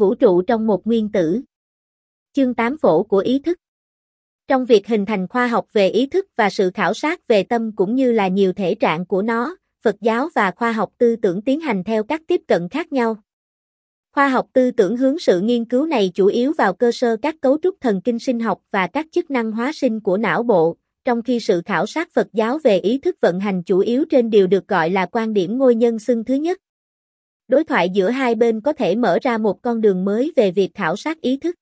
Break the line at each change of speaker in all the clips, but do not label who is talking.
vũ trụ trong một nguyên tử. Chương 8 phổ của ý thức Trong việc hình thành khoa học về ý thức và sự khảo sát về tâm cũng như là nhiều thể trạng của nó, Phật giáo và khoa học tư tưởng tiến hành theo các tiếp cận khác nhau. Khoa học tư tưởng hướng sự nghiên cứu này chủ yếu vào cơ sơ các cấu trúc thần kinh sinh học và các chức năng hóa sinh của não bộ, trong khi sự khảo sát Phật giáo về ý thức vận hành chủ yếu trên điều được gọi là quan điểm ngôi nhân xưng thứ nhất. Đối thoại giữa hai bên có thể mở ra một con đường mới về việc khảo sát ý thức.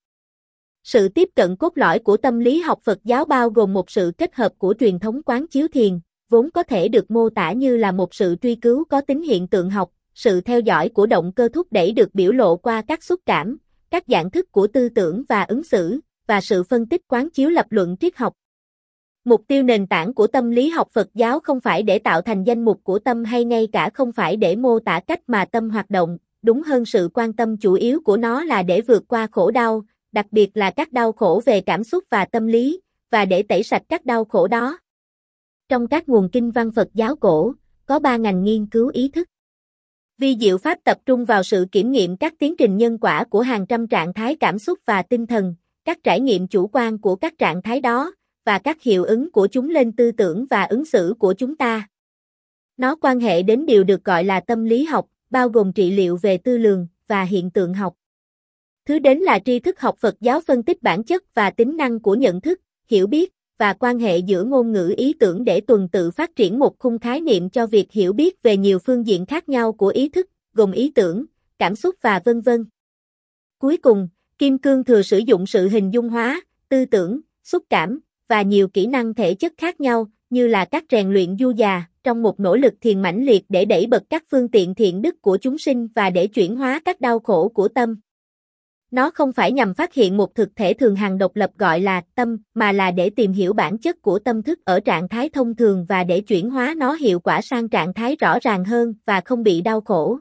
Sự tiếp cận cốt lõi của tâm lý học Phật giáo bao gồm một sự kết hợp của truyền thống quán chiếu thiền, vốn có thể được mô tả như là một sự truy cứu có tính hiện tượng học, sự theo dõi của động cơ thúc đẩy được biểu lộ qua các xúc cảm, các dạng thức của tư tưởng và ứng xử, và sự phân tích quán chiếu lập luận triết học. Mục tiêu nền tảng của tâm lý học Phật giáo không phải để tạo thành danh mục của tâm hay ngay cả không phải để mô tả cách mà tâm hoạt động, đúng hơn sự quan tâm chủ yếu của nó là để vượt qua khổ đau, đặc biệt là các đau khổ về cảm xúc và tâm lý, và để tẩy sạch các đau khổ đó. Trong các nguồn kinh văn Phật giáo cổ, có ba ngành nghiên cứu ý thức. Vi diệu pháp tập trung vào sự kiểm nghiệm các tiến trình nhân quả của hàng trăm trạng thái cảm xúc và tinh thần, các trải nghiệm chủ quan của các trạng thái đó, và các hiệu ứng của chúng lên tư tưởng và ứng xử của chúng ta. Nó quan hệ đến điều được gọi là tâm lý học, bao gồm trị liệu về tư lường và hiện tượng học. Thứ đến là tri thức học Phật giáo phân tích bản chất và tính năng của nhận thức, hiểu biết và quan hệ giữa ngôn ngữ ý tưởng để tuần tự phát triển một khung khái niệm cho việc hiểu biết về nhiều phương diện khác nhau của ý thức, gồm ý tưởng, cảm xúc và vân vân. Cuối cùng, Kim Cương thừa sử dụng sự hình dung hóa, tư tưởng, xúc cảm, và nhiều kỹ năng thể chất khác nhau, như là các rèn luyện du già, trong một nỗ lực thiền mãnh liệt để đẩy bật các phương tiện thiện đức của chúng sinh và để chuyển hóa các đau khổ của tâm. Nó không phải nhằm phát hiện một thực thể thường hàng độc lập gọi là tâm, mà là để tìm hiểu bản chất của tâm thức ở trạng thái thông thường và để chuyển hóa nó hiệu quả sang trạng thái rõ ràng hơn và không bị đau khổ.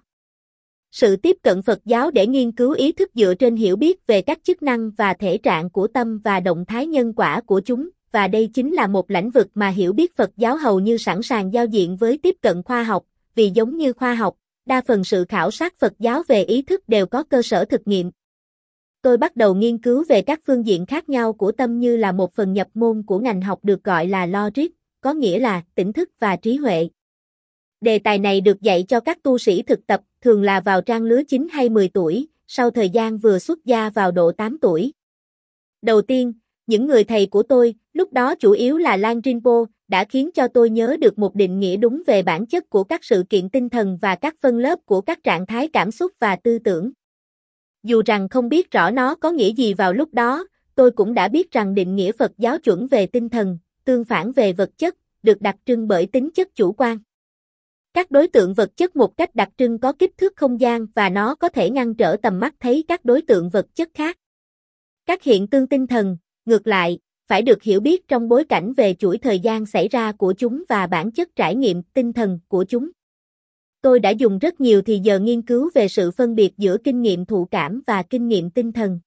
Sự tiếp cận Phật giáo để nghiên cứu ý thức dựa trên hiểu biết về các chức năng và thể trạng của tâm và động thái nhân quả của chúng, và đây chính là một lĩnh vực mà hiểu biết Phật giáo hầu như sẵn sàng giao diện với tiếp cận khoa học, vì giống như khoa học, đa phần sự khảo sát Phật giáo về ý thức đều có cơ sở thực nghiệm. Tôi bắt đầu nghiên cứu về các phương diện khác nhau của tâm như là một phần nhập môn của ngành học được gọi là logic, có nghĩa là tỉnh thức và trí huệ. Đề tài này được dạy cho các tu sĩ thực tập, thường là vào trang lứa 9 hay 10 tuổi, sau thời gian vừa xuất gia vào độ 8 tuổi. Đầu tiên, những người thầy của tôi, lúc đó chủ yếu là Lan Rinpo, đã khiến cho tôi nhớ được một định nghĩa đúng về bản chất của các sự kiện tinh thần và các phân lớp của các trạng thái cảm xúc và tư tưởng. Dù rằng không biết rõ nó có nghĩa gì vào lúc đó, tôi cũng đã biết rằng định nghĩa Phật giáo chuẩn về tinh thần, tương phản về vật chất, được đặc trưng bởi tính chất chủ quan. Các đối tượng vật chất một cách đặc trưng có kích thước không gian và nó có thể ngăn trở tầm mắt thấy các đối tượng vật chất khác. Các hiện tương tinh thần, ngược lại, phải được hiểu biết trong bối cảnh về chuỗi thời gian xảy ra của chúng và bản chất trải nghiệm tinh thần của chúng. Tôi đã dùng rất nhiều thì giờ nghiên cứu về sự phân biệt giữa kinh nghiệm thụ cảm và kinh nghiệm tinh thần.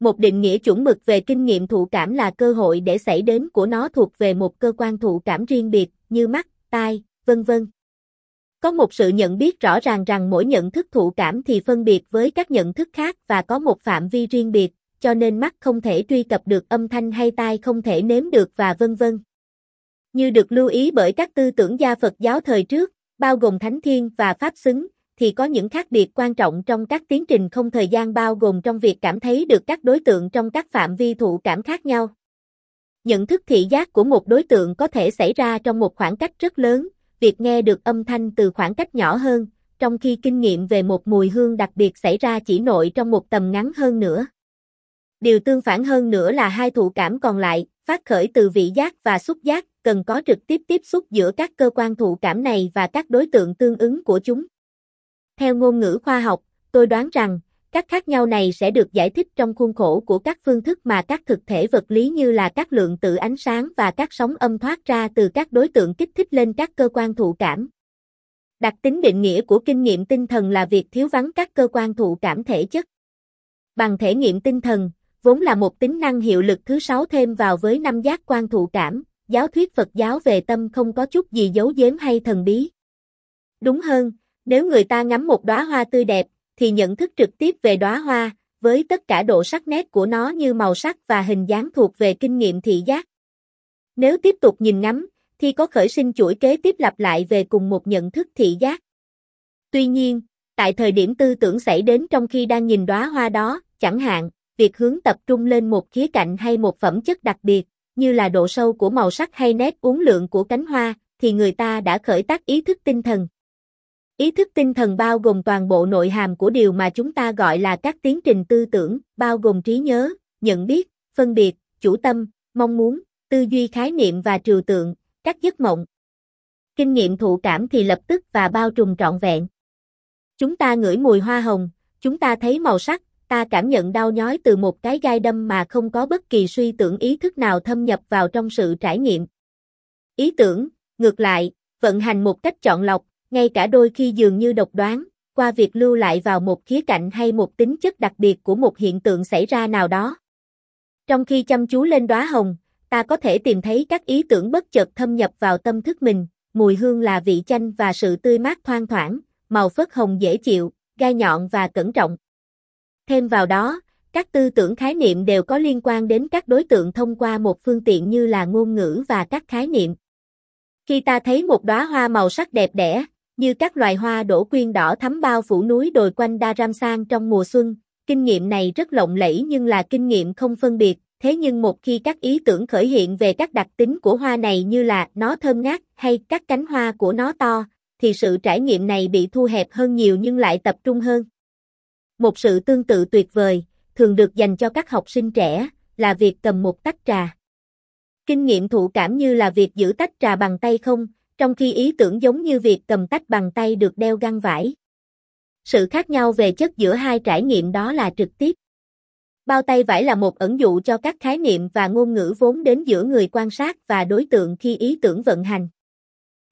Một định nghĩa chuẩn mực về kinh nghiệm thụ cảm là cơ hội để xảy đến của nó thuộc về một cơ quan thụ cảm riêng biệt, như mắt, tai, vân vân. Có một sự nhận biết rõ ràng rằng mỗi nhận thức thụ cảm thì phân biệt với các nhận thức khác và có một phạm vi riêng biệt, cho nên mắt không thể truy cập được âm thanh hay tai không thể nếm được và vân vân. Như được lưu ý bởi các tư tưởng gia Phật giáo thời trước, bao gồm Thánh Thiên và Pháp Xứng, thì có những khác biệt quan trọng trong các tiến trình không thời gian bao gồm trong việc cảm thấy được các đối tượng trong các phạm vi thụ cảm khác nhau. Nhận thức thị giác của một đối tượng có thể xảy ra trong một khoảng cách rất lớn, việc nghe được âm thanh từ khoảng cách nhỏ hơn, trong khi kinh nghiệm về một mùi hương đặc biệt xảy ra chỉ nội trong một tầm ngắn hơn nữa. Điều tương phản hơn nữa là hai thụ cảm còn lại, phát khởi từ vị giác và xúc giác, cần có trực tiếp tiếp xúc giữa các cơ quan thụ cảm này và các đối tượng tương ứng của chúng. Theo ngôn ngữ khoa học, tôi đoán rằng, các khác nhau này sẽ được giải thích trong khuôn khổ của các phương thức mà các thực thể vật lý như là các lượng tử ánh sáng và các sóng âm thoát ra từ các đối tượng kích thích lên các cơ quan thụ cảm. Đặc tính định nghĩa của kinh nghiệm tinh thần là việc thiếu vắng các cơ quan thụ cảm thể chất. Bằng thể nghiệm tinh thần, vốn là một tính năng hiệu lực thứ sáu thêm vào với năm giác quan thụ cảm, giáo thuyết Phật giáo về tâm không có chút gì giấu giếm hay thần bí. Đúng hơn, nếu người ta ngắm một đóa hoa tươi đẹp, thì nhận thức trực tiếp về đóa hoa, với tất cả độ sắc nét của nó như màu sắc và hình dáng thuộc về kinh nghiệm thị giác. Nếu tiếp tục nhìn ngắm, thì có khởi sinh chuỗi kế tiếp lặp lại về cùng một nhận thức thị giác. Tuy nhiên, tại thời điểm tư tưởng xảy đến trong khi đang nhìn đóa hoa đó, chẳng hạn, việc hướng tập trung lên một khía cạnh hay một phẩm chất đặc biệt, như là độ sâu của màu sắc hay nét uốn lượn của cánh hoa, thì người ta đã khởi tác ý thức tinh thần. Ý thức tinh thần bao gồm toàn bộ nội hàm của điều mà chúng ta gọi là các tiến trình tư tưởng, bao gồm trí nhớ, nhận biết, phân biệt, chủ tâm, mong muốn, tư duy khái niệm và trừu tượng, các giấc mộng. Kinh nghiệm thụ cảm thì lập tức và bao trùm trọn vẹn. Chúng ta ngửi mùi hoa hồng, chúng ta thấy màu sắc, ta cảm nhận đau nhói từ một cái gai đâm mà không có bất kỳ suy tưởng ý thức nào thâm nhập vào trong sự trải nghiệm. Ý tưởng, ngược lại, vận hành một cách chọn lọc, ngay cả đôi khi dường như độc đoán, qua việc lưu lại vào một khía cạnh hay một tính chất đặc biệt của một hiện tượng xảy ra nào đó. Trong khi chăm chú lên đóa hồng, ta có thể tìm thấy các ý tưởng bất chợt thâm nhập vào tâm thức mình, mùi hương là vị chanh và sự tươi mát thoang thoảng, màu phớt hồng dễ chịu, gai nhọn và cẩn trọng. Thêm vào đó, các tư tưởng khái niệm đều có liên quan đến các đối tượng thông qua một phương tiện như là ngôn ngữ và các khái niệm. Khi ta thấy một đóa hoa màu sắc đẹp đẽ, như các loài hoa đổ quyên đỏ thắm bao phủ núi đồi quanh Daramsan trong mùa xuân, kinh nghiệm này rất lộng lẫy nhưng là kinh nghiệm không phân biệt, thế nhưng một khi các ý tưởng khởi hiện về các đặc tính của hoa này như là nó thơm ngát hay các cánh hoa của nó to, thì sự trải nghiệm này bị thu hẹp hơn nhiều nhưng lại tập trung hơn. Một sự tương tự tuyệt vời, thường được dành cho các học sinh trẻ, là việc cầm một tách trà. Kinh nghiệm thụ cảm như là việc giữ tách trà bằng tay không, trong khi ý tưởng giống như việc cầm tách bằng tay được đeo găng vải. Sự khác nhau về chất giữa hai trải nghiệm đó là trực tiếp. Bao tay vải là một ẩn dụ cho các khái niệm và ngôn ngữ vốn đến giữa người quan sát và đối tượng khi ý tưởng vận hành.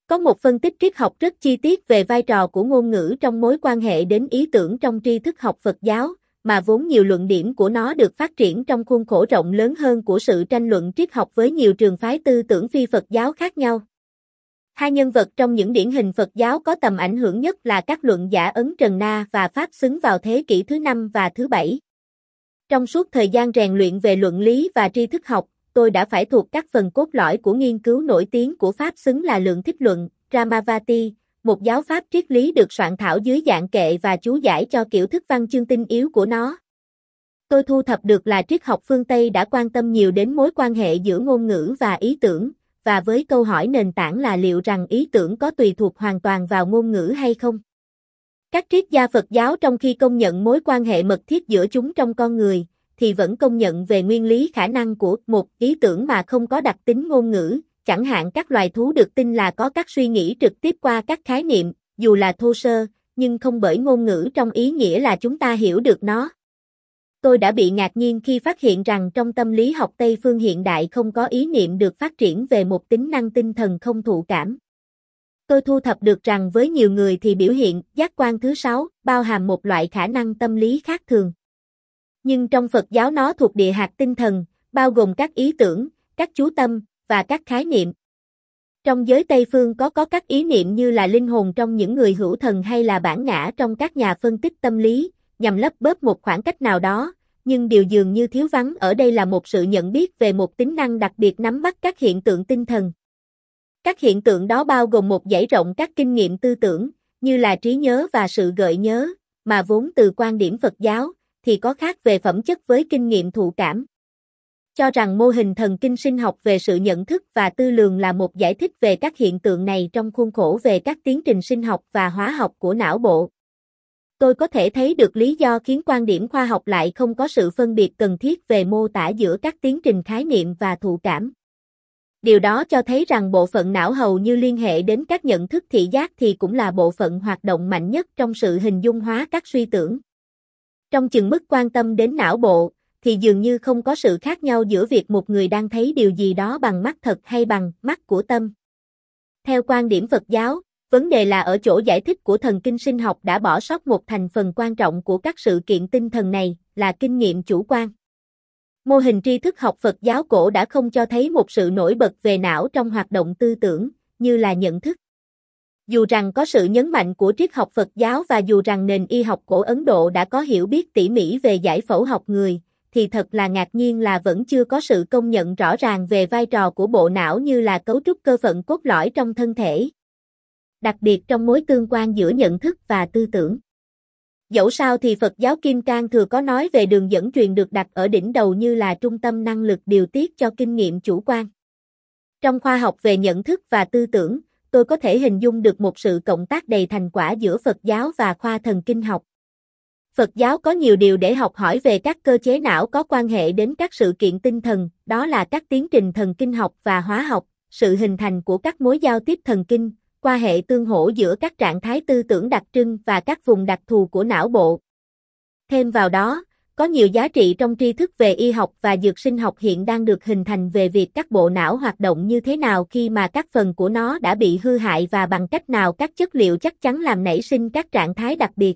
Có một phân tích triết học rất chi tiết về vai trò của ngôn ngữ trong mối quan hệ đến ý tưởng trong tri thức học Phật giáo, mà vốn nhiều luận điểm của nó được phát triển trong khuôn khổ rộng lớn hơn của sự tranh luận triết học với nhiều trường phái tư tưởng phi Phật giáo khác nhau. Hai nhân vật trong những điển hình Phật giáo có tầm ảnh hưởng nhất là các luận giả Ấn Trần Na và Pháp xứng vào thế kỷ thứ năm và thứ bảy. Trong suốt thời gian rèn luyện về luận lý và tri thức học, tôi đã phải thuộc các phần cốt lõi của nghiên cứu nổi tiếng của Pháp xứng là lượng thích luận, Ramavati, một giáo pháp triết lý được soạn thảo dưới dạng kệ và chú giải cho kiểu thức văn chương tinh yếu của nó. Tôi thu thập được là triết học phương Tây đã quan tâm nhiều đến mối quan hệ giữa ngôn ngữ và ý tưởng, và với câu hỏi nền tảng là liệu rằng ý tưởng có tùy thuộc hoàn toàn vào ngôn ngữ hay không. Các triết gia Phật giáo trong khi công nhận mối quan hệ mật thiết giữa chúng trong con người, thì vẫn công nhận về nguyên lý khả năng của một ý tưởng mà không có đặc tính ngôn ngữ, chẳng hạn các loài thú được tin là có các suy nghĩ trực tiếp qua các khái niệm, dù là thô sơ, nhưng không bởi ngôn ngữ trong ý nghĩa là chúng ta hiểu được nó. Tôi đã bị ngạc nhiên khi phát hiện rằng trong tâm lý học Tây phương hiện đại không có ý niệm được phát triển về một tính năng tinh thần không thụ cảm. Tôi thu thập được rằng với nhiều người thì biểu hiện giác quan thứ sáu bao hàm một loại khả năng tâm lý khác thường. Nhưng trong Phật giáo nó thuộc địa hạt tinh thần, bao gồm các ý tưởng, các chú tâm, và các khái niệm. Trong giới Tây phương có có các ý niệm như là linh hồn trong những người hữu thần hay là bản ngã trong các nhà phân tích tâm lý, nhằm lấp bớt một khoảng cách nào đó, nhưng điều dường như thiếu vắng ở đây là một sự nhận biết về một tính năng đặc biệt nắm bắt các hiện tượng tinh thần. Các hiện tượng đó bao gồm một dãy rộng các kinh nghiệm tư tưởng, như là trí nhớ và sự gợi nhớ, mà vốn từ quan điểm Phật giáo, thì có khác về phẩm chất với kinh nghiệm thụ cảm. Cho rằng mô hình thần kinh sinh học về sự nhận thức và tư lường là một giải thích về các hiện tượng này trong khuôn khổ về các tiến trình sinh học và hóa học của não bộ. Tôi có thể thấy được lý do khiến quan điểm khoa học lại không có sự phân biệt cần thiết về mô tả giữa các tiến trình khái niệm và thụ cảm. Điều đó cho thấy rằng bộ phận não hầu như liên hệ đến các nhận thức thị giác thì cũng là bộ phận hoạt động mạnh nhất trong sự hình dung hóa các suy tưởng. Trong chừng mức quan tâm đến não bộ, thì dường như không có sự khác nhau giữa việc một người đang thấy điều gì đó bằng mắt thật hay bằng mắt của tâm. Theo quan điểm Phật giáo, vấn đề là ở chỗ giải thích của thần kinh sinh học đã bỏ sót một thành phần quan trọng của các sự kiện tinh thần này, là kinh nghiệm chủ quan. Mô hình tri thức học Phật giáo cổ đã không cho thấy một sự nổi bật về não trong hoạt động tư tưởng, như là nhận thức. Dù rằng có sự nhấn mạnh của triết học Phật giáo và dù rằng nền y học cổ Ấn Độ đã có hiểu biết tỉ mỉ về giải phẫu học người, thì thật là ngạc nhiên là vẫn chưa có sự công nhận rõ ràng về vai trò của bộ não như là cấu trúc cơ phận cốt lõi trong thân thể. Đặc biệt trong mối tương quan giữa nhận thức và tư tưởng. Dẫu sao thì Phật giáo Kim Cang thừa có nói về đường dẫn truyền được đặt ở đỉnh đầu như là trung tâm năng lực điều tiết cho kinh nghiệm chủ quan. Trong khoa học về nhận thức và tư tưởng, tôi có thể hình dung được một sự cộng tác đầy thành quả giữa Phật giáo và khoa thần kinh học. Phật giáo có nhiều điều để học hỏi về các cơ chế não có quan hệ đến các sự kiện tinh thần, đó là các tiến trình thần kinh học và hóa học, sự hình thành của các mối giao tiếp thần kinh, qua hệ tương hỗ giữa các trạng thái tư tưởng đặc trưng và các vùng đặc thù của não bộ. Thêm vào đó, có nhiều giá trị trong tri thức về y học và dược sinh học hiện đang được hình thành về việc các bộ não hoạt động như thế nào khi mà các phần của nó đã bị hư hại và bằng cách nào các chất liệu chắc chắn làm nảy sinh các trạng thái đặc biệt.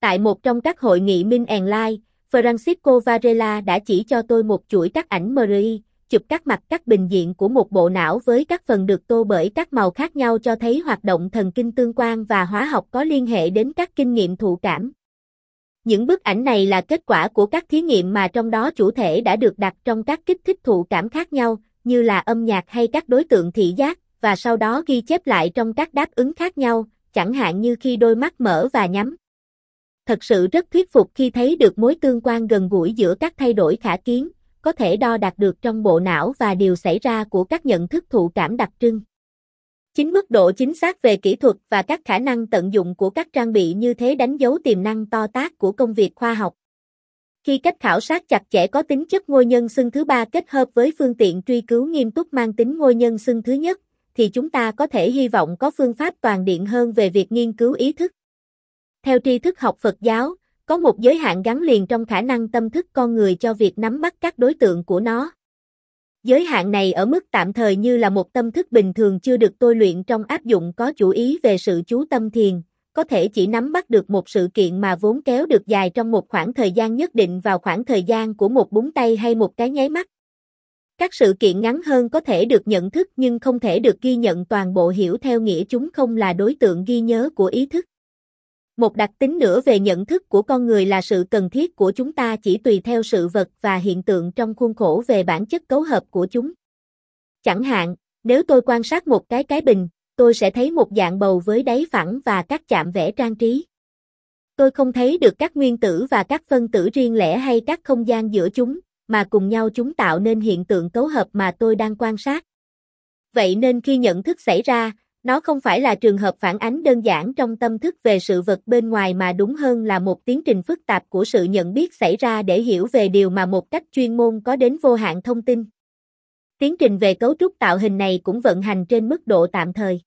Tại một trong các hội nghị minh and Lai, Francisco Varela đã chỉ cho tôi một chuỗi các ảnh MRI, chụp các mặt các bình diện của một bộ não với các phần được tô bởi các màu khác nhau cho thấy hoạt động thần kinh tương quan và hóa học có liên hệ đến các kinh nghiệm thụ cảm. Những bức ảnh này là kết quả của các thí nghiệm mà trong đó chủ thể đã được đặt trong các kích thích thụ cảm khác nhau, như là âm nhạc hay các đối tượng thị giác, và sau đó ghi chép lại trong các đáp ứng khác nhau, chẳng hạn như khi đôi mắt mở và nhắm. Thật sự rất thuyết phục khi thấy được mối tương quan gần gũi giữa các thay đổi khả kiến, có thể đo đạt được trong bộ não và điều xảy ra của các nhận thức thụ cảm đặc trưng. Chính mức độ chính xác về kỹ thuật và các khả năng tận dụng của các trang bị như thế đánh dấu tiềm năng to tác của công việc khoa học. Khi cách khảo sát chặt chẽ có tính chất ngôi nhân xưng thứ ba kết hợp với phương tiện truy cứu nghiêm túc mang tính ngôi nhân xưng thứ nhất, thì chúng ta có thể hy vọng có phương pháp toàn điện hơn về việc nghiên cứu ý thức. Theo tri thức học Phật giáo, có một giới hạn gắn liền trong khả năng tâm thức con người cho việc nắm bắt các đối tượng của nó. Giới hạn này ở mức tạm thời như là một tâm thức bình thường chưa được tôi luyện trong áp dụng có chủ ý về sự chú tâm thiền, có thể chỉ nắm bắt được một sự kiện mà vốn kéo được dài trong một khoảng thời gian nhất định vào khoảng thời gian của một búng tay hay một cái nháy mắt. Các sự kiện ngắn hơn có thể được nhận thức nhưng không thể được ghi nhận toàn bộ hiểu theo nghĩa chúng không là đối tượng ghi nhớ của ý thức. Một đặc tính nữa về nhận thức của con người là sự cần thiết của chúng ta chỉ tùy theo sự vật và hiện tượng trong khuôn khổ về bản chất cấu hợp của chúng. Chẳng hạn, nếu tôi quan sát một cái cái bình, tôi sẽ thấy một dạng bầu với đáy phẳng và các chạm vẽ trang trí. Tôi không thấy được các nguyên tử và các phân tử riêng lẻ hay các không gian giữa chúng, mà cùng nhau chúng tạo nên hiện tượng cấu hợp mà tôi đang quan sát. Vậy nên khi nhận thức xảy ra, nó không phải là trường hợp phản ánh đơn giản trong tâm thức về sự vật bên ngoài mà đúng hơn là một tiến trình phức tạp của sự nhận biết xảy ra để hiểu về điều mà một cách chuyên môn có đến vô hạn thông tin. Tiến trình về cấu trúc tạo hình này cũng vận hành trên mức độ tạm thời.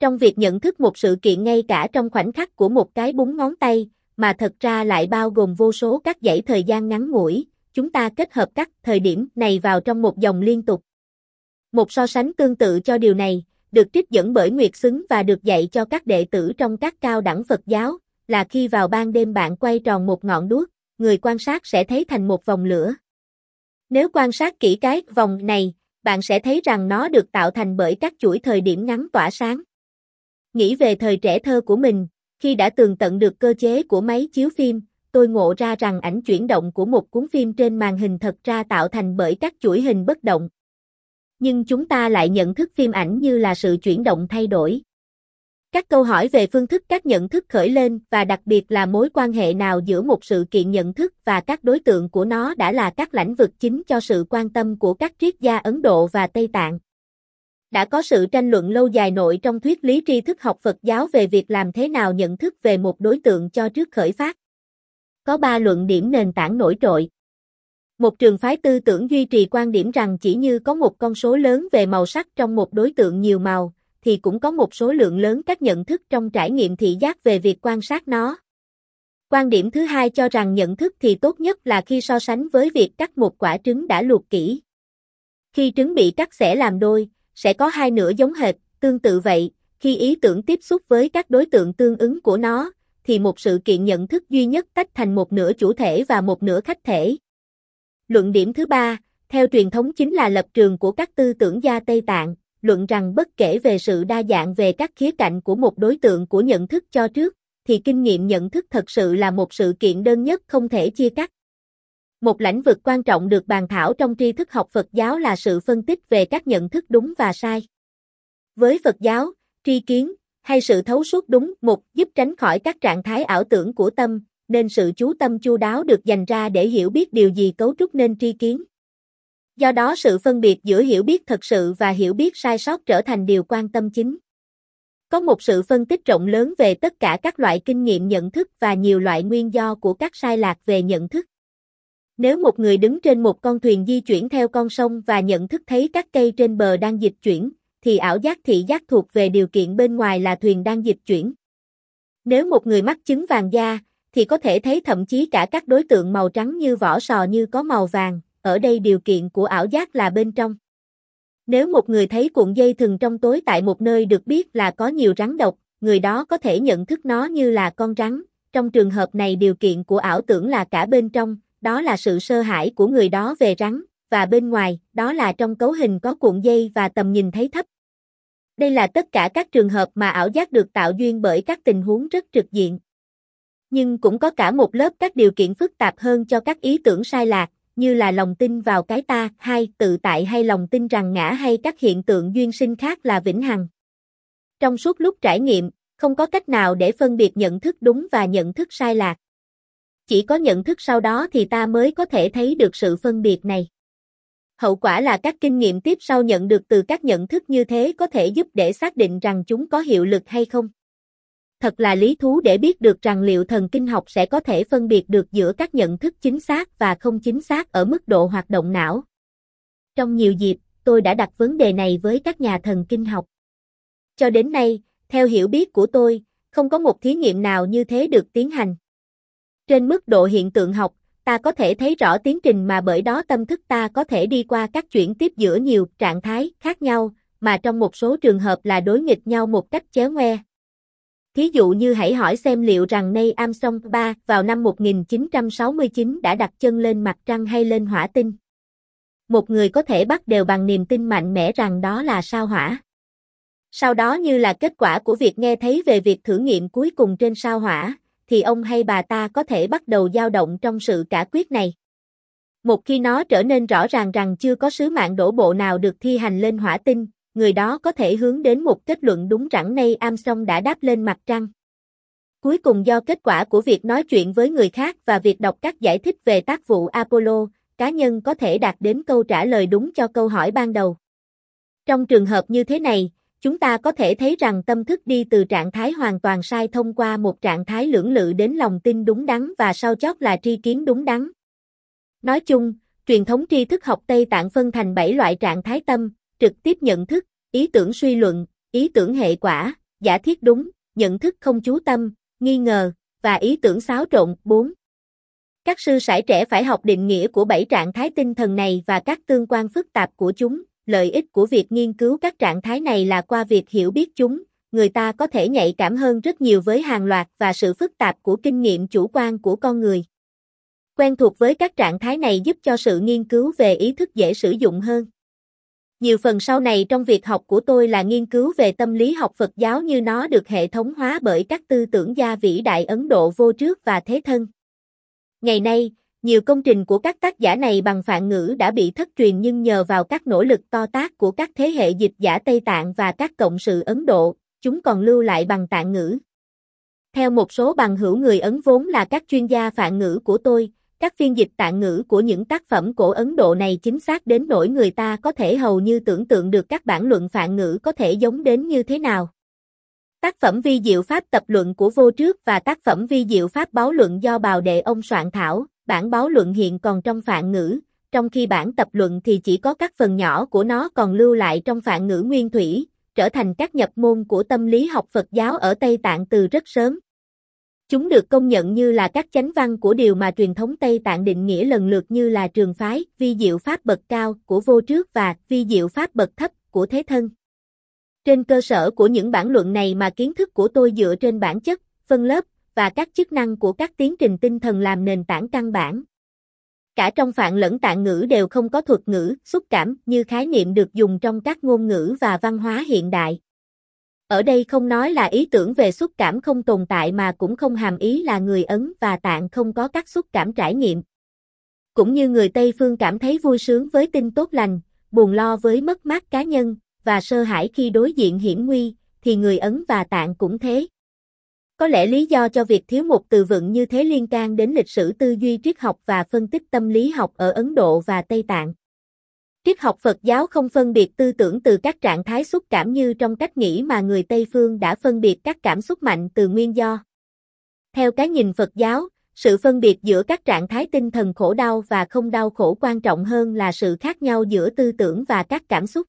Trong việc nhận thức một sự kiện ngay cả trong khoảnh khắc của một cái búng ngón tay, mà thật ra lại bao gồm vô số các dãy thời gian ngắn ngủi, chúng ta kết hợp các thời điểm này vào trong một dòng liên tục. Một so sánh tương tự cho điều này, được trích dẫn bởi Nguyệt Xứng và được dạy cho các đệ tử trong các cao đẳng Phật giáo, là khi vào ban đêm bạn quay tròn một ngọn đuốc, người quan sát sẽ thấy thành một vòng lửa. Nếu quan sát kỹ cái vòng này, bạn sẽ thấy rằng nó được tạo thành bởi các chuỗi thời điểm ngắn tỏa sáng. Nghĩ về thời trẻ thơ của mình, khi đã tường tận được cơ chế của máy chiếu phim, tôi ngộ ra rằng ảnh chuyển động của một cuốn phim trên màn hình thật ra tạo thành bởi các chuỗi hình bất động nhưng chúng ta lại nhận thức phim ảnh như là sự chuyển động thay đổi. Các câu hỏi về phương thức các nhận thức khởi lên, và đặc biệt là mối quan hệ nào giữa một sự kiện nhận thức và các đối tượng của nó đã là các lãnh vực chính cho sự quan tâm của các triết gia Ấn Độ và Tây Tạng. Đã có sự tranh luận lâu dài nội trong thuyết lý tri thức học Phật giáo về việc làm thế nào nhận thức về một đối tượng cho trước khởi phát. Có ba luận điểm nền tảng nổi trội. Một trường phái tư tưởng duy trì quan điểm rằng chỉ như có một con số lớn về màu sắc trong một đối tượng nhiều màu, thì cũng có một số lượng lớn các nhận thức trong trải nghiệm thị giác về việc quan sát nó. Quan điểm thứ hai cho rằng nhận thức thì tốt nhất là khi so sánh với việc cắt một quả trứng đã luộc kỹ. Khi trứng bị cắt sẽ làm đôi, sẽ có hai nửa giống hệt, tương tự vậy, khi ý tưởng tiếp xúc với các đối tượng tương ứng của nó, thì một sự kiện nhận thức duy nhất tách thành một nửa chủ thể và một nửa khách thể. Luận điểm thứ ba, theo truyền thống chính là lập trường của các tư tưởng gia Tây Tạng, luận rằng bất kể về sự đa dạng về các khía cạnh của một đối tượng của nhận thức cho trước, thì kinh nghiệm nhận thức thật sự là một sự kiện đơn nhất không thể chia cắt. Một lĩnh vực quan trọng được bàn thảo trong tri thức học Phật giáo là sự phân tích về các nhận thức đúng và sai. Với Phật giáo, tri kiến, hay sự thấu suốt đúng một giúp tránh khỏi các trạng thái ảo tưởng của tâm, nên sự chú tâm chu đáo được dành ra để hiểu biết điều gì cấu trúc nên tri kiến. Do đó sự phân biệt giữa hiểu biết thật sự và hiểu biết sai sót trở thành điều quan tâm chính. Có một sự phân tích rộng lớn về tất cả các loại kinh nghiệm nhận thức và nhiều loại nguyên do của các sai lạc về nhận thức. Nếu một người đứng trên một con thuyền di chuyển theo con sông và nhận thức thấy các cây trên bờ đang dịch chuyển, thì ảo giác thị giác thuộc về điều kiện bên ngoài là thuyền đang dịch chuyển. Nếu một người mắc chứng vàng da, thì có thể thấy thậm chí cả các đối tượng màu trắng như vỏ sò như có màu vàng, ở đây điều kiện của ảo giác là bên trong. Nếu một người thấy cuộn dây thừng trong tối tại một nơi được biết là có nhiều rắn độc, người đó có thể nhận thức nó như là con rắn, trong trường hợp này điều kiện của ảo tưởng là cả bên trong, đó là sự sơ hãi của người đó về rắn, và bên ngoài, đó là trong cấu hình có cuộn dây và tầm nhìn thấy thấp. Đây là tất cả các trường hợp mà ảo giác được tạo duyên bởi các tình huống rất trực diện. Nhưng cũng có cả một lớp các điều kiện phức tạp hơn cho các ý tưởng sai lạc, như là lòng tin vào cái ta, hai, tự tại hay lòng tin rằng ngã hay các hiện tượng duyên sinh khác là vĩnh hằng. Trong suốt lúc trải nghiệm, không có cách nào để phân biệt nhận thức đúng và nhận thức sai lạc. Chỉ có nhận thức sau đó thì ta mới có thể thấy được sự phân biệt này. Hậu quả là các kinh nghiệm tiếp sau nhận được từ các nhận thức như thế có thể giúp để xác định rằng chúng có hiệu lực hay không. Thật là lý thú để biết được rằng liệu thần kinh học sẽ có thể phân biệt được giữa các nhận thức chính xác và không chính xác ở mức độ hoạt động não. Trong nhiều dịp, tôi đã đặt vấn đề này với các nhà thần kinh học. Cho đến nay, theo hiểu biết của tôi, không có một thí nghiệm nào như thế được tiến hành. Trên mức độ hiện tượng học, ta có thể thấy rõ tiến trình mà bởi đó tâm thức ta có thể đi qua các chuyển tiếp giữa nhiều trạng thái khác nhau, mà trong một số trường hợp là đối nghịch nhau một cách chéo ngoe. Thí dụ như hãy hỏi xem liệu rằng Neil Armstrong 3 vào năm 1969 đã đặt chân lên mặt trăng hay lên hỏa tinh. Một người có thể bắt đều bằng niềm tin mạnh mẽ rằng đó là sao hỏa. Sau đó như là kết quả của việc nghe thấy về việc thử nghiệm cuối cùng trên sao hỏa, thì ông hay bà ta có thể bắt đầu dao động trong sự cả quyết này. Một khi nó trở nên rõ ràng rằng chưa có sứ mạng đổ bộ nào được thi hành lên hỏa tinh, người đó có thể hướng đến một kết luận đúng rằng Nay Armstrong đã đáp lên mặt trăng. Cuối cùng do kết quả của việc nói chuyện với người khác và việc đọc các giải thích về tác vụ Apollo, cá nhân có thể đạt đến câu trả lời đúng cho câu hỏi ban đầu. Trong trường hợp như thế này, chúng ta có thể thấy rằng tâm thức đi từ trạng thái hoàn toàn sai thông qua một trạng thái lưỡng lự đến lòng tin đúng đắn và sau chót là tri kiến đúng đắn. Nói chung, truyền thống tri thức học Tây Tạng phân thành 7 loại trạng thái tâm, trực tiếp nhận thức, ý tưởng suy luận, ý tưởng hệ quả, giả thiết đúng, nhận thức không chú tâm, nghi ngờ, và ý tưởng xáo trộn. 4. Các sư sãi trẻ phải học định nghĩa của bảy trạng thái tinh thần này và các tương quan phức tạp của chúng. Lợi ích của việc nghiên cứu các trạng thái này là qua việc hiểu biết chúng, người ta có thể nhạy cảm hơn rất nhiều với hàng loạt và sự phức tạp của kinh nghiệm chủ quan của con người. Quen thuộc với các trạng thái này giúp cho sự nghiên cứu về ý thức dễ sử dụng hơn. Nhiều phần sau này trong việc học của tôi là nghiên cứu về tâm lý học Phật giáo như nó được hệ thống hóa bởi các tư tưởng gia vĩ đại Ấn Độ vô trước và thế thân. Ngày nay, nhiều công trình của các tác giả này bằng phạn ngữ đã bị thất truyền nhưng nhờ vào các nỗ lực to tác của các thế hệ dịch giả Tây Tạng và các cộng sự Ấn Độ, chúng còn lưu lại bằng tạng ngữ. Theo một số bằng hữu người Ấn vốn là các chuyên gia phạn ngữ của tôi, các phiên dịch tạng ngữ của những tác phẩm cổ Ấn Độ này chính xác đến nỗi người ta có thể hầu như tưởng tượng được các bản luận phạn ngữ có thể giống đến như thế nào. Tác phẩm vi diệu pháp tập luận của vô trước và tác phẩm vi diệu pháp báo luận do bào đệ ông soạn thảo, bản báo luận hiện còn trong phạn ngữ, trong khi bản tập luận thì chỉ có các phần nhỏ của nó còn lưu lại trong phạn ngữ nguyên thủy, trở thành các nhập môn của tâm lý học Phật giáo ở Tây Tạng từ rất sớm. Chúng được công nhận như là các chánh văn của điều mà truyền thống Tây Tạng định nghĩa lần lượt như là trường phái, vi diệu pháp bậc cao của vô trước và vi diệu pháp bậc thấp của thế thân. Trên cơ sở của những bản luận này mà kiến thức của tôi dựa trên bản chất, phân lớp và các chức năng của các tiến trình tinh thần làm nền tảng căn bản. Cả trong phạn lẫn tạng ngữ đều không có thuật ngữ, xúc cảm như khái niệm được dùng trong các ngôn ngữ và văn hóa hiện đại. Ở đây không nói là ý tưởng về xúc cảm không tồn tại mà cũng không hàm ý là người Ấn và Tạng không có các xúc cảm trải nghiệm. Cũng như người Tây phương cảm thấy vui sướng với tin tốt lành, buồn lo với mất mát cá nhân, và sơ hãi khi đối diện hiểm nguy, thì người Ấn và Tạng cũng thế. Có lẽ lý do cho việc thiếu một từ vựng như thế liên can đến lịch sử tư duy triết học và phân tích tâm lý học ở Ấn Độ và Tây Tạng. Triết học Phật giáo không phân biệt tư tưởng từ các trạng thái xúc cảm như trong cách nghĩ mà người Tây phương đã phân biệt các cảm xúc mạnh từ nguyên do. Theo cái nhìn Phật giáo, sự phân biệt giữa các trạng thái tinh thần khổ đau và không đau khổ quan trọng hơn là sự khác nhau giữa tư tưởng và các cảm xúc.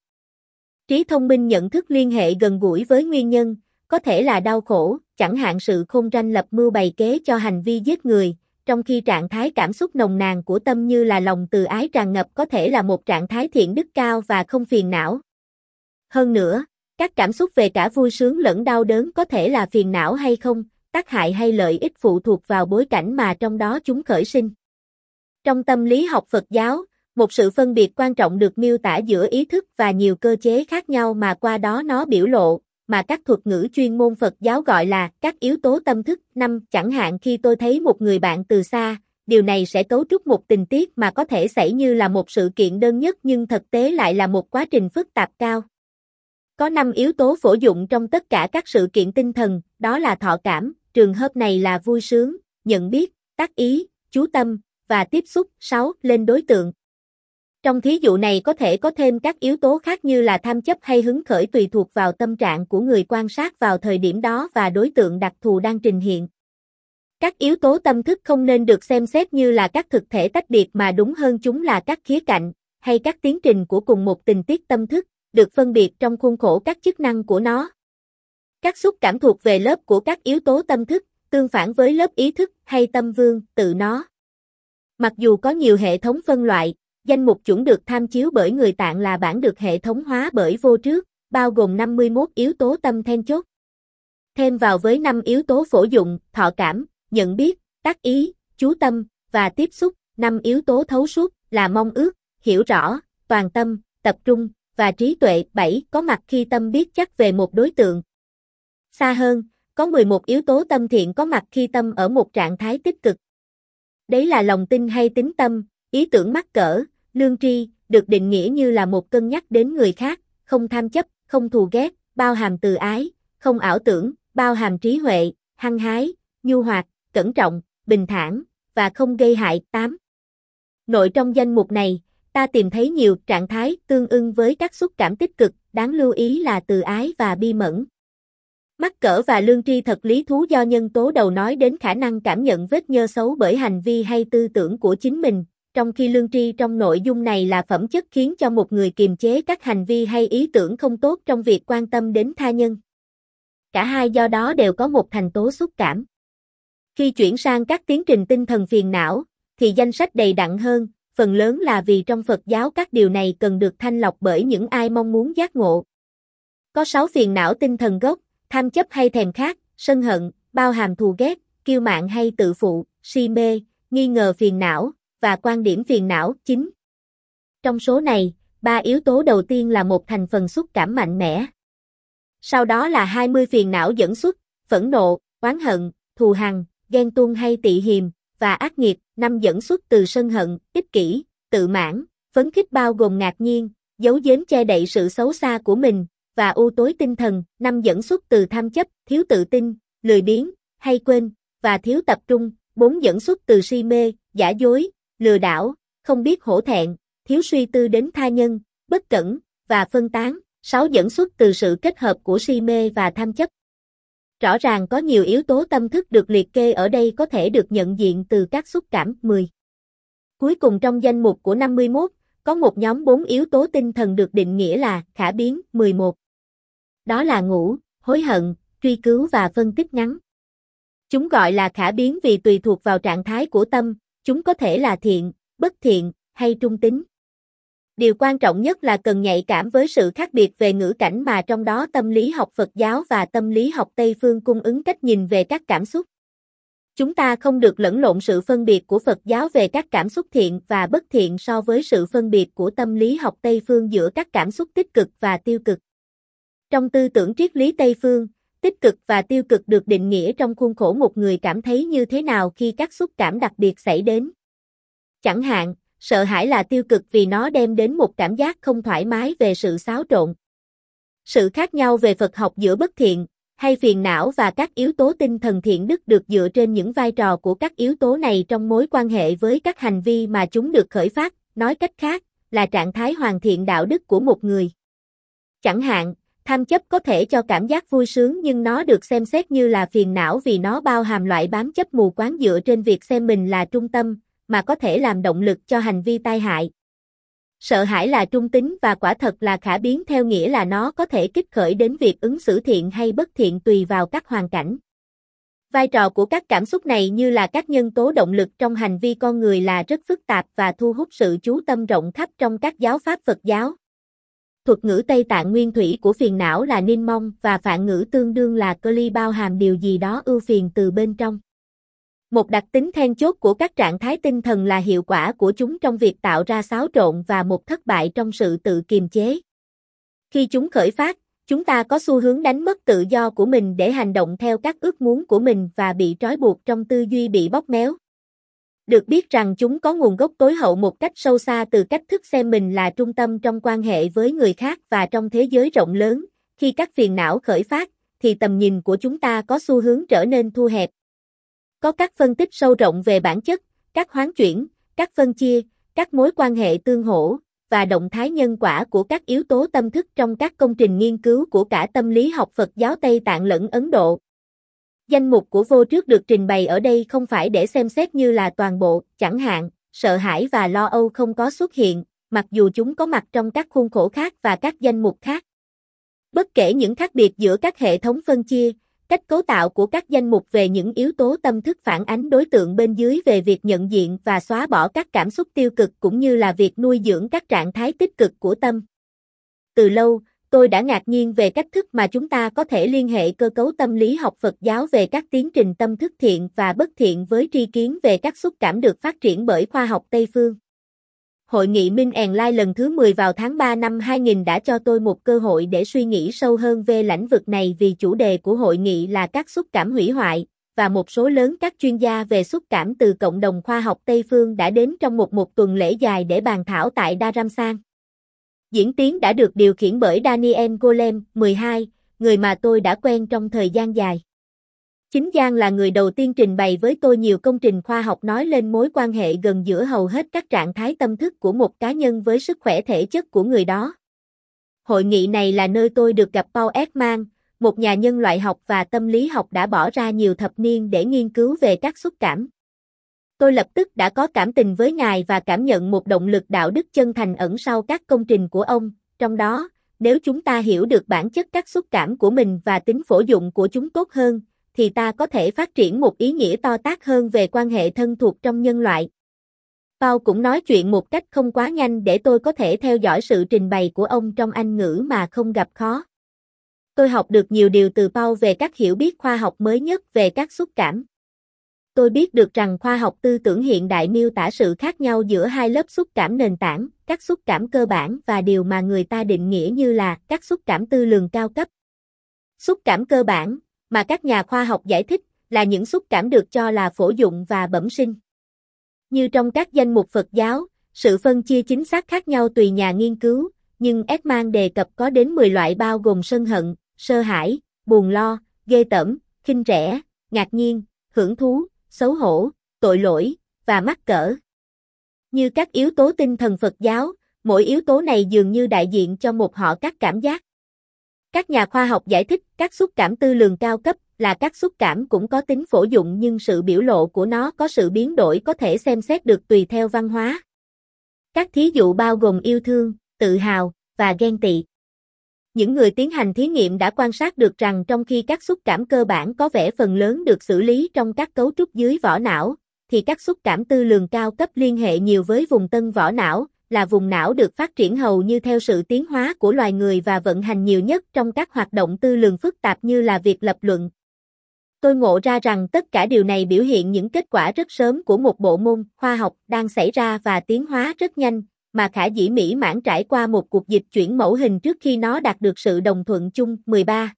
Trí thông minh nhận thức liên hệ gần gũi với nguyên nhân, có thể là đau khổ, chẳng hạn sự khôn ranh lập mưu bày kế cho hành vi giết người, trong khi trạng thái cảm xúc nồng nàn của tâm như là lòng từ ái tràn ngập có thể là một trạng thái thiện đức cao và không phiền não. Hơn nữa, các cảm xúc về cả vui sướng lẫn đau đớn có thể là phiền não hay không, tác hại hay lợi ích phụ thuộc vào bối cảnh mà trong đó chúng khởi sinh. Trong tâm lý học Phật giáo, một sự phân biệt quan trọng được miêu tả giữa ý thức và nhiều cơ chế khác nhau mà qua đó nó biểu lộ, mà các thuật ngữ chuyên môn Phật giáo gọi là các yếu tố tâm thức. Năm, chẳng hạn khi tôi thấy một người bạn từ xa, điều này sẽ cấu trúc một tình tiết mà có thể xảy như là một sự kiện đơn nhất nhưng thực tế lại là một quá trình phức tạp cao. Có năm yếu tố phổ dụng trong tất cả các sự kiện tinh thần, đó là thọ cảm, trường hợp này là vui sướng, nhận biết, tác ý, chú tâm, và tiếp xúc. 6. Lên đối tượng. Trong thí dụ này có thể có thêm các yếu tố khác như là tham chấp hay hứng khởi tùy thuộc vào tâm trạng của người quan sát vào thời điểm đó và đối tượng đặc thù đang trình hiện. Các yếu tố tâm thức không nên được xem xét như là các thực thể tách biệt mà đúng hơn chúng là các khía cạnh, hay các tiến trình của cùng một tình tiết tâm thức, được phân biệt trong khuôn khổ các chức năng của nó. Các xúc cảm thuộc về lớp của các yếu tố tâm thức, tương phản với lớp ý thức hay tâm vương, tự nó. Mặc dù có nhiều hệ thống phân loại, Danh mục chuẩn được tham chiếu bởi người tạng là bản được hệ thống hóa bởi vô trước, bao gồm 51 yếu tố tâm then chốt. Thêm vào với 5 yếu tố phổ dụng, thọ cảm, nhận biết, tác ý, chú tâm, và tiếp xúc, 5 yếu tố thấu suốt là mong ước, hiểu rõ, toàn tâm, tập trung, và trí tuệ. 7. Có mặt khi tâm biết chắc về một đối tượng. Xa hơn, có 11 yếu tố tâm thiện có mặt khi tâm ở một trạng thái tích cực. Đấy là lòng tin hay tính tâm, ý tưởng mắc cỡ, Lương tri, được định nghĩa như là một cân nhắc đến người khác, không tham chấp, không thù ghét, bao hàm từ ái, không ảo tưởng, bao hàm trí huệ, hăng hái, nhu hoạt, cẩn trọng, bình thản, và không gây hại. 8. Nội trong danh mục này, ta tìm thấy nhiều trạng thái tương ưng với các xúc cảm tích cực, đáng lưu ý là từ ái và bi mẫn. Mắc cỡ và lương tri thật lý thú do nhân tố đầu nói đến khả năng cảm nhận vết nhơ xấu bởi hành vi hay tư tưởng của chính mình, trong khi lương tri trong nội dung này là phẩm chất khiến cho một người kiềm chế các hành vi hay ý tưởng không tốt trong việc quan tâm đến tha nhân. Cả hai do đó đều có một thành tố xúc cảm. Khi chuyển sang các tiến trình tinh thần phiền não, thì danh sách đầy đặn hơn, phần lớn là vì trong Phật giáo các điều này cần được thanh lọc bởi những ai mong muốn giác ngộ. Có sáu phiền não tinh thần gốc, tham chấp hay thèm khát, sân hận, bao hàm thù ghét, kiêu mạn hay tự phụ, si mê, nghi ngờ phiền não, và quan điểm phiền não chính. Trong số này, ba yếu tố đầu tiên là một thành phần xúc cảm mạnh mẽ. Sau đó là 20 phiền não dẫn xuất, phẫn nộ, oán hận, thù hằn, ghen tuông hay tị hiềm, và ác nghiệp năm dẫn xuất từ sân hận, ích kỷ, tự mãn, phấn khích bao gồm ngạc nhiên, giấu giếm che đậy sự xấu xa của mình, và u tối tinh thần, năm dẫn xuất từ tham chấp, thiếu tự tin, lười biếng, hay quên, và thiếu tập trung, bốn dẫn xuất từ si mê, giả dối, lừa đảo, không biết hổ thẹn, thiếu suy tư đến tha nhân, bất cẩn, và phân tán, sáu dẫn xuất từ sự kết hợp của si mê và tham chấp. Rõ ràng có nhiều yếu tố tâm thức được liệt kê ở đây có thể được nhận diện từ các xúc cảm 10. Cuối cùng trong danh mục của 51, có một nhóm 4 yếu tố tinh thần được định nghĩa là khả biến 11. Đó là ngủ, hối hận, truy cứu và phân tích ngắn. Chúng gọi là khả biến vì tùy thuộc vào trạng thái của tâm, Chúng có thể là thiện, bất thiện, hay trung tính. Điều quan trọng nhất là cần nhạy cảm với sự khác biệt về ngữ cảnh mà trong đó tâm lý học Phật giáo và tâm lý học Tây phương cung ứng cách nhìn về các cảm xúc. Chúng ta không được lẫn lộn sự phân biệt của Phật giáo về các cảm xúc thiện và bất thiện so với sự phân biệt của tâm lý học Tây phương giữa các cảm xúc tích cực và tiêu cực. Trong tư tưởng triết lý Tây phương, tích cực và tiêu cực được định nghĩa trong khuôn khổ một người cảm thấy như thế nào khi các xúc cảm đặc biệt xảy đến. Chẳng hạn, sợ hãi là tiêu cực vì nó đem đến một cảm giác không thoải mái về sự xáo trộn. Sự khác nhau về Phật học giữa bất thiện, hay phiền não và các yếu tố tinh thần thiện đức được dựa trên những vai trò của các yếu tố này trong mối quan hệ với các hành vi mà chúng được khởi phát, nói cách khác, là trạng thái hoàn thiện đạo đức của một người. Chẳng hạn, tham chấp có thể cho cảm giác vui sướng nhưng nó được xem xét như là phiền não vì nó bao hàm loại bám chấp mù quáng dựa trên việc xem mình là trung tâm, mà có thể làm động lực cho hành vi tai hại. Sợ hãi là trung tính và quả thật là khả biến theo nghĩa là nó có thể kích khởi đến việc ứng xử thiện hay bất thiện tùy vào các hoàn cảnh. Vai trò của các cảm xúc này như là các nhân tố động lực trong hành vi con người là rất phức tạp và thu hút sự chú tâm rộng khắp trong các giáo pháp Phật giáo. Thuật ngữ Tây Tạng nguyên thủy của phiền não là ninh mong và phản ngữ tương đương là cơ ly bao hàm điều gì đó ưu phiền từ bên trong. Một đặc tính then chốt của các trạng thái tinh thần là hiệu quả của chúng trong việc tạo ra xáo trộn và một thất bại trong sự tự kiềm chế. Khi chúng khởi phát, chúng ta có xu hướng đánh mất tự do của mình để hành động theo các ước muốn của mình và bị trói buộc trong tư duy bị bóp méo. Được biết rằng chúng có nguồn gốc tối hậu một cách sâu xa từ cách thức xem mình là trung tâm trong quan hệ với người khác và trong thế giới rộng lớn. Khi các phiền não khởi phát, thì tầm nhìn của chúng ta có xu hướng trở nên thu hẹp, có các phân tích sâu rộng về bản chất, các hoán chuyển, các phân chia, các mối quan hệ tương hỗ và động thái nhân quả của các yếu tố tâm thức trong các công trình nghiên cứu của cả tâm lý học Phật giáo Tây Tạng lẫn Ấn Độ. Danh mục của vô trước được trình bày ở đây không phải để xem xét như là toàn bộ, chẳng hạn, sợ hãi và lo âu không có xuất hiện, mặc dù chúng có mặt trong các khuôn khổ khác và các danh mục khác. Bất kể những khác biệt giữa các hệ thống phân chia, Cách cấu tạo của các danh mục về những yếu tố tâm thức phản ánh đối tượng bên dưới về việc nhận diện và xóa bỏ các cảm xúc tiêu cực cũng như là việc nuôi dưỡng các trạng thái tích cực của tâm. Từ lâu, tôi đã ngạc nhiên về cách thức mà chúng ta có thể liên hệ cơ cấu tâm lý học Phật giáo về các tiến trình tâm thức thiện và bất thiện với tri kiến về các xúc cảm được phát triển bởi khoa học Tây phương. Hội nghị Minh and Lai lần thứ 10 vào tháng 3 năm 2000 đã cho tôi một cơ hội để suy nghĩ sâu hơn về lĩnh vực này vì chủ đề của hội nghị là các xúc cảm hủy hoại, và một số lớn các chuyên gia về xúc cảm từ cộng đồng khoa học Tây Phương đã đến trong một một tuần lễ dài để bàn thảo tại Dharamsan. Diễn tiến đã được điều khiển bởi Daniel Golem, 12, người mà tôi đã quen trong thời gian dài. Chính Giang là người đầu tiên trình bày với tôi nhiều công trình khoa học nói lên mối quan hệ gần giữa hầu hết các trạng thái tâm thức của một cá nhân với sức khỏe thể chất của người đó. Hội nghị này là nơi tôi được gặp Paul Ekman, một nhà nhân loại học và tâm lý học đã bỏ ra nhiều thập niên để nghiên cứu về các xúc cảm. Tôi lập tức đã có cảm tình với ngài và cảm nhận một động lực đạo đức chân thành ẩn sau các công trình của ông, trong đó, nếu chúng ta hiểu được bản chất các xúc cảm của mình và tính phổ dụng của chúng tốt hơn, thì ta có thể phát triển một ý nghĩa to tác hơn về quan hệ thân thuộc trong nhân loại. Paul cũng nói chuyện một cách không quá nhanh để tôi có thể theo dõi sự trình bày của ông trong Anh ngữ mà không gặp khó. Tôi học được nhiều điều từ Paul về các hiểu biết khoa học mới nhất về các xúc cảm. Tôi biết được rằng khoa học tư tưởng hiện đại miêu tả sự khác nhau giữa hai lớp xúc cảm nền tảng, các xúc cảm cơ bản và điều mà người ta định nghĩa như là các xúc cảm tư lường cao cấp. Xúc cảm cơ bản, mà các nhà khoa học giải thích là những xúc cảm được cho là phổ dụng và bẩm sinh. Như trong các danh mục Phật giáo, sự phân chia chính xác khác nhau tùy nhà nghiên cứu, nhưng Ekman đề cập có đến 10 loại bao gồm sân hận, sơ hãi, buồn lo, ghê tởm, khinh rẻ, ngạc nhiên, hưởng thú, xấu hổ, tội lỗi, và mắc cỡ. Như các yếu tố tinh thần Phật giáo, mỗi yếu tố này dường như đại diện cho một họ các cảm giác. Các nhà khoa học giải thích các xúc cảm tư lường cao cấp là các xúc cảm cũng có tính phổ dụng nhưng sự biểu lộ của nó có sự biến đổi có thể xem xét được tùy theo văn hóa. Các thí dụ bao gồm yêu thương, tự hào và ghen tị. Những người tiến hành thí nghiệm đã quan sát được rằng trong khi các xúc cảm cơ bản có vẻ phần lớn được xử lý trong các cấu trúc dưới vỏ não, thì các xúc cảm tư lường cao cấp liên hệ nhiều với vùng tân vỏ não, là vùng não được phát triển hầu như theo sự tiến hóa của loài người và vận hành nhiều nhất trong các hoạt động tư lường phức tạp như là việc lập luận, Tôi ngộ ra rằng tất cả điều này biểu hiện những kết quả rất sớm của một bộ môn khoa học đang xảy ra và tiến hóa rất nhanh, mà khả dĩ mỹ mãn trải qua một cuộc dịch chuyển mẫu hình trước khi nó đạt được sự đồng thuận chung. 13.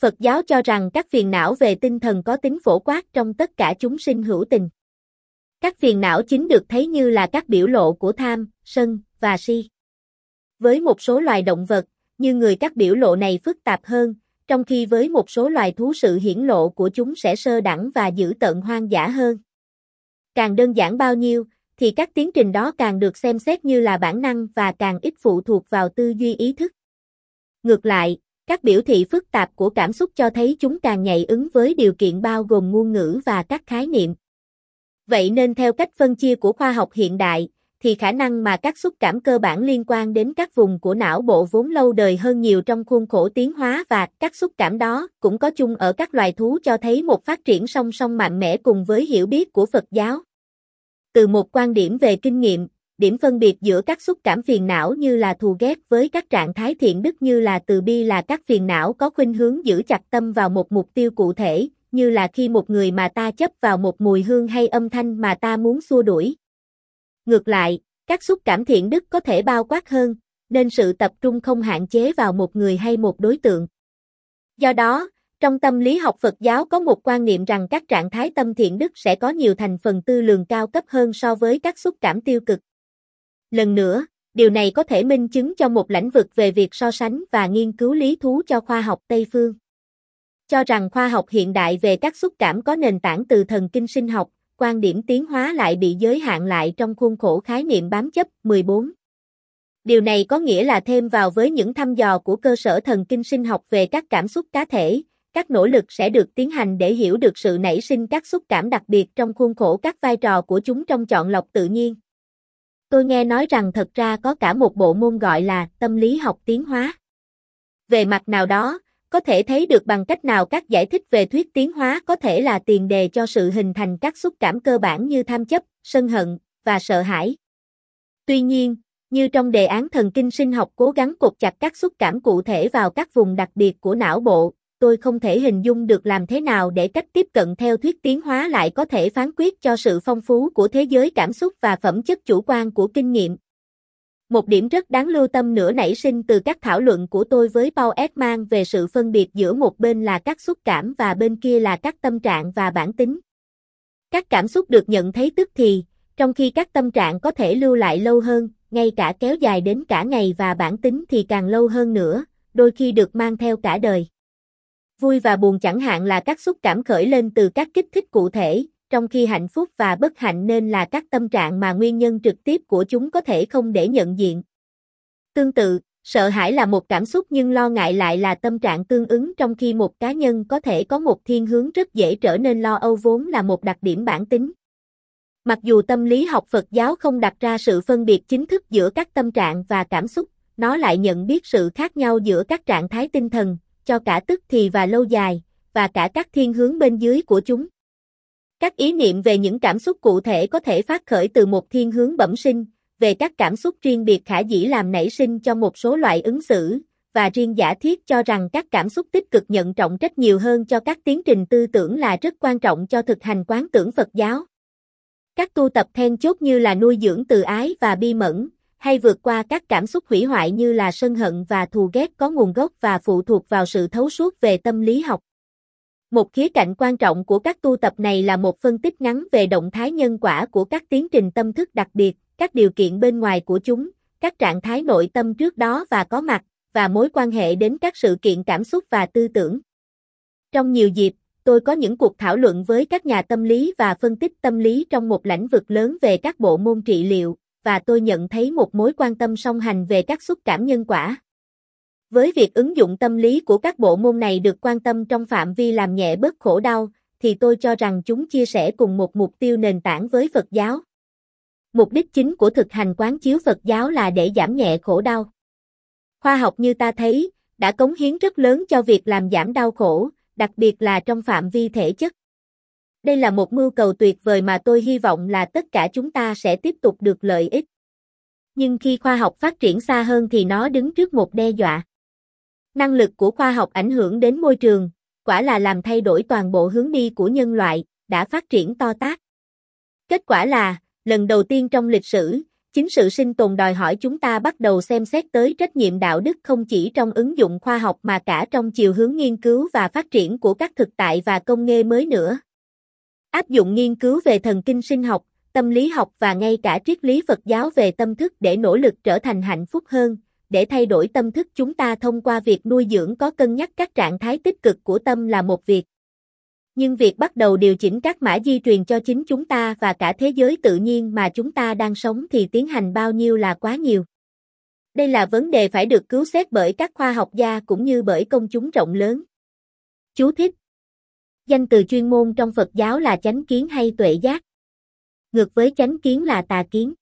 Phật giáo cho rằng các phiền não về tinh thần có tính phổ quát trong tất cả chúng sinh hữu tình. Các phiền não chính được thấy như là các biểu lộ của tham, sân và si. Với một số loài động vật, như người các biểu lộ này phức tạp hơn, trong khi với một số loài thú sự hiển lộ của chúng sẽ sơ đẳng và dữ tợn hoang dã hơn. Càng đơn giản bao nhiêu, thì các tiến trình đó càng được xem xét như là bản năng và càng ít phụ thuộc vào tư duy ý thức. Ngược lại, các biểu thị phức tạp của cảm xúc cho thấy chúng càng nhạy ứng với điều kiện bao gồm ngôn ngữ và các khái niệm. Vậy nên theo cách phân chia của khoa học hiện đại, thì khả năng mà các xúc cảm cơ bản liên quan đến các vùng của não bộ vốn lâu đời hơn nhiều trong khuôn khổ tiến hóa và các xúc cảm đó cũng có chung ở các loài thú cho thấy một phát triển song song mạnh mẽ cùng với hiểu biết của Phật giáo. Từ một quan điểm về kinh nghiệm, điểm phân biệt giữa các xúc cảm phiền não như là thù ghét với các trạng thái thiện đức như là từ bi là các phiền não có khuynh hướng giữ chặt tâm vào một mục tiêu cụ thể, như là khi một người mà ta chấp vào một mùi hương hay âm thanh mà ta muốn xua đuổi. Ngược lại, các xúc cảm thiện đức có thể bao quát hơn, nên sự tập trung không hạn chế vào một người hay một đối tượng. Do đó, trong tâm lý học Phật giáo có một quan niệm rằng các trạng thái tâm thiện đức sẽ có nhiều thành phần tư lường cao cấp hơn so với các xúc cảm tiêu cực. Lần nữa, điều này có thể minh chứng cho một lãnh vực về việc so sánh và nghiên cứu lý thú cho khoa học Tây phương. Cho rằng khoa học hiện đại về các xúc cảm có nền tảng từ thần kinh sinh học, quan điểm tiến hóa lại bị giới hạn lại trong khuôn khổ khái niệm bám chấp 14. Điều này có nghĩa là thêm vào với những thăm dò của cơ sở thần kinh sinh học về các cảm xúc cá thể, các nỗ lực sẽ được tiến hành để hiểu được sự nảy sinh các xúc cảm đặc biệt trong khuôn khổ các vai trò của chúng trong chọn lọc tự nhiên. Tôi nghe nói rằng thật ra có cả một bộ môn gọi là tâm lý học tiến hóa. Về mặt nào đó, có thể thấy được bằng cách nào các giải thích về thuyết tiến hóa có thể là tiền đề cho sự hình thành các xúc cảm cơ bản như tham chấp, sân hận và sợ hãi. Tuy nhiên, như trong đề án thần kinh sinh học cố gắng cột chặt các xúc cảm cụ thể vào các vùng đặc biệt của não bộ, tôi không thể hình dung được làm thế nào để cách tiếp cận theo thuyết tiến hóa lại có thể phán quyết cho sự phong phú của thế giới cảm xúc và phẩm chất chủ quan của kinh nghiệm. Một điểm rất đáng lưu tâm nữa nảy sinh từ các thảo luận của tôi với Paul Ekman về sự phân biệt giữa một bên là các xúc cảm và bên kia là các tâm trạng và bản tính. Các cảm xúc được nhận thấy tức thì, trong khi các tâm trạng có thể lưu lại lâu hơn, ngay cả kéo dài đến cả ngày và bản tính thì càng lâu hơn nữa, đôi khi được mang theo cả đời. Vui và buồn chẳng hạn là các xúc cảm khởi lên từ các kích thích cụ thể, trong khi hạnh phúc và bất hạnh nên là các tâm trạng mà nguyên nhân trực tiếp của chúng có thể không để nhận diện. Tương tự, sợ hãi là một cảm xúc nhưng lo ngại lại là tâm trạng tương ứng trong khi một cá nhân có thể có một thiên hướng rất dễ trở nên lo âu vốn là một đặc điểm bản tính. Mặc dù tâm lý học Phật giáo không đặt ra sự phân biệt chính thức giữa các tâm trạng và cảm xúc, nó lại nhận biết sự khác nhau giữa các trạng thái tinh thần, cho cả tức thì và lâu dài, và cả các thiên hướng bên dưới của chúng. Các ý niệm về những cảm xúc cụ thể có thể phát khởi từ một thiên hướng bẩm sinh, về các cảm xúc riêng biệt khả dĩ làm nảy sinh cho một số loại ứng xử, và riêng giả thiết cho rằng các cảm xúc tích cực nhận trọng trách nhiều hơn cho các tiến trình tư tưởng là rất quan trọng cho thực hành quán tưởng Phật giáo. Các tu tập then chốt như là nuôi dưỡng từ ái và bi mẫn, hay vượt qua các cảm xúc hủy hoại như là sân hận và thù ghét có nguồn gốc và phụ thuộc vào sự thấu suốt về tâm lý học. Một khía cạnh quan trọng của các tu tập này là một phân tích ngắn về động thái nhân quả của các tiến trình tâm thức đặc biệt, các điều kiện bên ngoài của chúng, các trạng thái nội tâm trước đó và có mặt, và mối quan hệ đến các sự kiện cảm xúc và tư tưởng. Trong nhiều dịp, tôi có những cuộc thảo luận với các nhà tâm lý và phân tích tâm lý trong một lĩnh vực lớn về các bộ môn trị liệu, và tôi nhận thấy một mối quan tâm song hành về các xúc cảm nhân quả. Với việc ứng dụng tâm lý của các bộ môn này được quan tâm trong phạm vi làm nhẹ bớt khổ đau, thì tôi cho rằng chúng chia sẻ cùng một mục tiêu nền tảng với Phật giáo. Mục đích chính của thực hành quán chiếu Phật giáo là để giảm nhẹ khổ đau. Khoa học như ta thấy, đã cống hiến rất lớn cho việc làm giảm đau khổ, đặc biệt là trong phạm vi thể chất. Đây là một mưu cầu tuyệt vời mà tôi hy vọng là tất cả chúng ta sẽ tiếp tục được lợi ích. Nhưng khi khoa học phát triển xa hơn thì nó đứng trước một đe dọa. Năng lực của khoa học ảnh hưởng đến môi trường, quả là làm thay đổi toàn bộ hướng đi của nhân loại, đã phát triển to tác. Kết quả là, lần đầu tiên trong lịch sử, chính sự sinh tồn đòi hỏi chúng ta bắt đầu xem xét tới trách nhiệm đạo đức không chỉ trong ứng dụng khoa học mà cả trong chiều hướng nghiên cứu và phát triển của các thực tại và công nghệ mới nữa. Áp dụng nghiên cứu về thần kinh sinh học, tâm lý học và ngay cả triết lý Phật giáo về tâm thức để nỗ lực trở thành hạnh phúc hơn, để thay đổi tâm thức chúng ta thông qua việc nuôi dưỡng có cân nhắc các trạng thái tích cực của tâm là một việc. Nhưng việc bắt đầu điều chỉnh các mã di truyền cho chính chúng ta và cả thế giới tự nhiên mà chúng ta đang sống thì tiến hành bao nhiêu là quá nhiều. Đây là vấn đề phải được cứu xét bởi các khoa học gia cũng như bởi công chúng rộng lớn. Chú thích Danh từ chuyên môn trong Phật giáo là chánh kiến hay tuệ giác. Ngược với chánh kiến là tà kiến.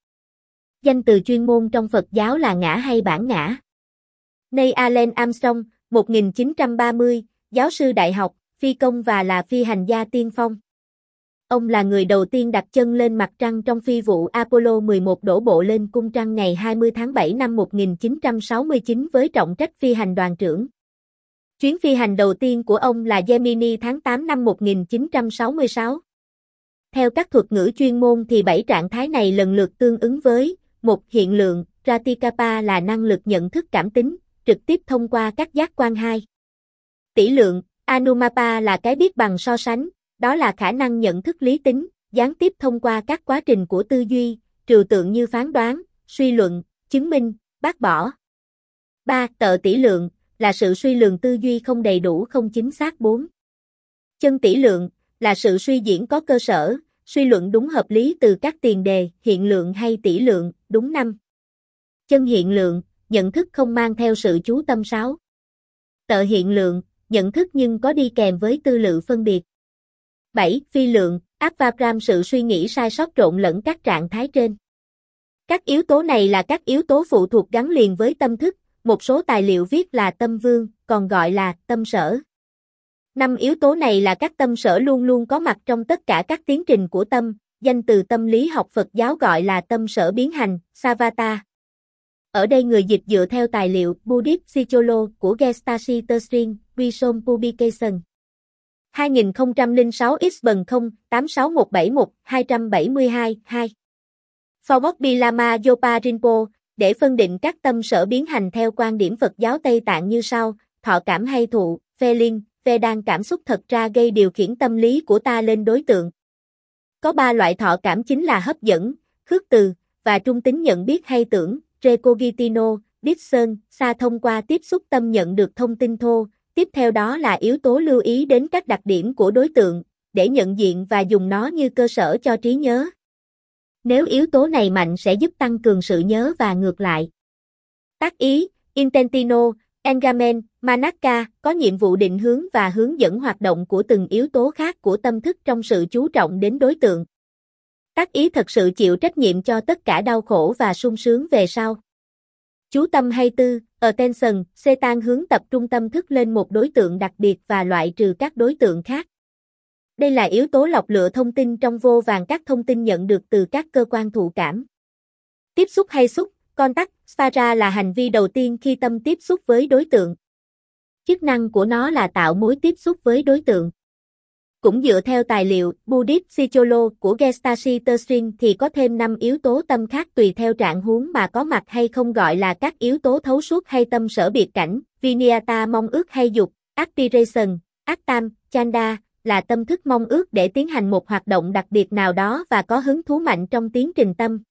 Danh từ chuyên môn trong Phật giáo là ngã hay bản ngã. Nay Allen Armstrong, 1930, giáo sư đại học, phi công và là phi hành gia tiên phong. Ông là người đầu tiên đặt chân lên mặt trăng trong phi vụ Apollo 11 đổ bộ lên cung trăng ngày 20 tháng 7 năm 1969 với trọng trách phi hành đoàn trưởng. Chuyến phi hành đầu tiên của ông là Gemini tháng 8 năm 1966. Theo các thuật ngữ chuyên môn thì bảy trạng thái này lần lượt tương ứng với một hiện lượng, Ratikapa là năng lực nhận thức cảm tính, trực tiếp thông qua các giác quan hai. Tỷ lượng, Anumapa là cái biết bằng so sánh, đó là khả năng nhận thức lý tính, gián tiếp thông qua các quá trình của tư duy, trừu tượng như phán đoán, suy luận, chứng minh, bác bỏ. 3. Tợ tỷ lượng, là sự suy lường tư duy không đầy đủ không chính xác 4. Chân tỷ lượng, là sự suy diễn có cơ sở, suy luận đúng hợp lý từ các tiền đề, hiện lượng hay tỷ lượng, đúng năm. Chân hiện lượng, nhận thức không mang theo sự chú tâm sáu. Tợ hiện lượng, nhận thức nhưng có đi kèm với tư lự phân biệt. 7. Phi lượng, áp Avapram sự suy nghĩ sai sót trộn lẫn các trạng thái trên. Các yếu tố này là các yếu tố phụ thuộc gắn liền với tâm thức, một số tài liệu viết là tâm vương, còn gọi là tâm sở. Năm yếu tố này là các tâm sở luôn luôn có mặt trong tất cả các tiến trình của tâm, danh từ tâm lý học Phật giáo gọi là tâm sở biến hành, Savata. Ở đây người dịch dựa theo tài liệu Buddhist Sicholo của Gestashi Tersin, Visom Publication. 2006 X bằng 0, 86171, 272, 2. Phobos Lama Yopa Rinpo, để phân định các tâm sở biến hành theo quan điểm Phật giáo Tây Tạng như sau, thọ cảm hay thụ, phê liên, phê đan cảm xúc thật ra gây điều khiển tâm lý của ta lên đối tượng. Có ba loại thọ cảm chính là hấp dẫn, khước từ, và trung tính nhận biết hay tưởng, recogitino, Dixon, xa thông qua tiếp xúc tâm nhận được thông tin thô, tiếp theo đó là yếu tố lưu ý đến các đặc điểm của đối tượng, để nhận diện và dùng nó như cơ sở cho trí nhớ. Nếu yếu tố này mạnh sẽ giúp tăng cường sự nhớ và ngược lại. Tác ý, Intentino, Engamen, Manaka có nhiệm vụ định hướng và hướng dẫn hoạt động của từng yếu tố khác của tâm thức trong sự chú trọng đến đối tượng. Tác ý thật sự chịu trách nhiệm cho tất cả đau khổ và sung sướng về sau. Chú tâm hay tư, attention, setan hướng tập trung tâm thức lên một đối tượng đặc biệt và loại trừ các đối tượng khác. Đây là yếu tố lọc lựa thông tin trong vô vàng các thông tin nhận được từ các cơ quan thụ cảm. Tiếp xúc hay xúc, contact, spara là hành vi đầu tiên khi tâm tiếp xúc với đối tượng. Chức năng của nó là tạo mối tiếp xúc với đối tượng. Cũng dựa theo tài liệu Buddhist Sicholo của Gestashi Tersin thì có thêm 5 yếu tố tâm khác tùy theo trạng huống mà có mặt hay không gọi là các yếu tố thấu suốt hay tâm sở biệt cảnh, Vinyata mong ước hay dục, Aspiration, Aktam, Chanda, là tâm thức mong ước để tiến hành một hoạt động đặc biệt nào đó và có hứng thú mạnh trong tiến trình tâm.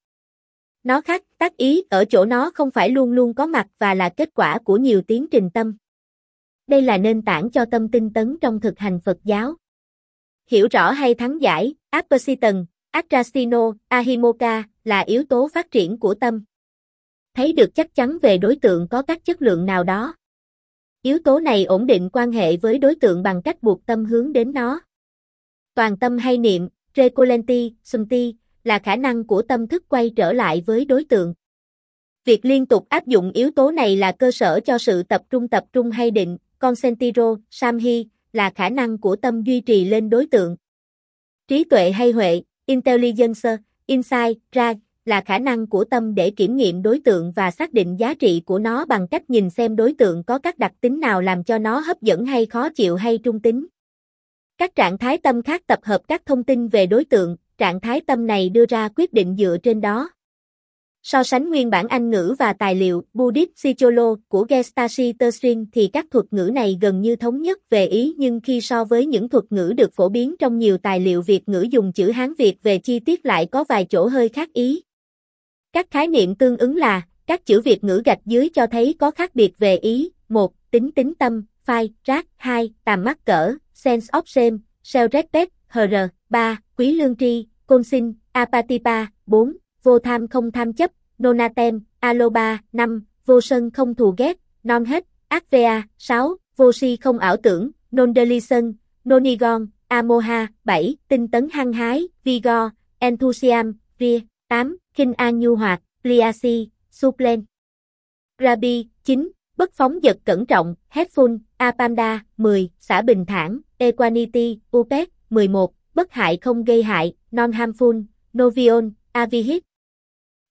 Nó khác, tác ý ở chỗ nó không phải luôn luôn có mặt và là kết quả của nhiều tiến trình tâm. Đây là nền tảng cho tâm tinh tấn trong thực hành Phật giáo. Hiểu rõ hay thắng giải, Appersiton, Atrasino, Ahimoka là yếu tố phát triển của tâm. Thấy được chắc chắn về đối tượng có các chất lượng nào đó. Yếu tố này ổn định quan hệ với đối tượng bằng cách buộc tâm hướng đến nó. Toàn tâm hay niệm, Recolenti, Sumti, là khả năng của tâm thức quay trở lại với đối tượng. Việc liên tục áp dụng yếu tố này là cơ sở cho sự tập trung tập trung hay định, Consentiro, Samhi, là khả năng của tâm duy trì lên đối tượng. Trí tuệ hay huệ, Intelligence, Insight, Ra, là khả năng của tâm để kiểm nghiệm đối tượng và xác định giá trị của nó bằng cách nhìn xem đối tượng có các đặc tính nào làm cho nó hấp dẫn hay khó chịu hay trung tính. Các trạng thái tâm khác tập hợp các thông tin về đối tượng, trạng thái tâm này đưa ra quyết định dựa trên đó. So sánh nguyên bản Anh ngữ và tài liệu Buddhist Sicholo của Gestashi Tersin thì các thuật ngữ này gần như thống nhất về ý nhưng khi so với những thuật ngữ được phổ biến trong nhiều tài liệu Việt ngữ dùng chữ Hán Việt về chi tiết lại có vài chỗ hơi khác ý. Các khái niệm tương ứng là, các chữ Việt ngữ gạch dưới cho thấy có khác biệt về ý, 1. Tính tính tâm, phai, rác, 2. Tàm mắt cỡ, sense of shame, self respect, hr, 3. Quý lương tri, côn sinh, apatipa, 4 vô tham không tham chấp, nonatem, aloba, 5, vô sân không thù ghét, non hết, akvea, 6, vô si không ảo tưởng, non delison, nonigon, amoha, 7, tinh tấn hăng hái, vigor, enthusiasm, ria, 8, khinh an nhu hoạt, pliasi, suplen. Rabi, 9, bất phóng Giật cẩn trọng, headphone, apanda, 10, xã bình thản, equanity, upec, 11, bất hại không gây hại, non harmful, novion, avihit,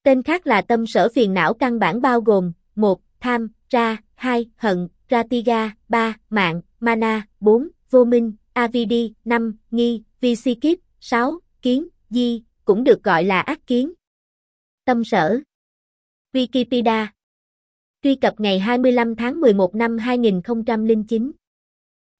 Tên khác là tâm sở phiền não căn bản bao gồm 1. Tham, ra, 2. Hận, Ratiga, 3. Mạng, Mana, 4. Vô minh, Avidi, 5. Nghi, Visikip, 6. Kiến, Di, cũng được gọi là ác kiến. Tâm sở. Wikipedia. Truy cập ngày 25 tháng 11 năm 2009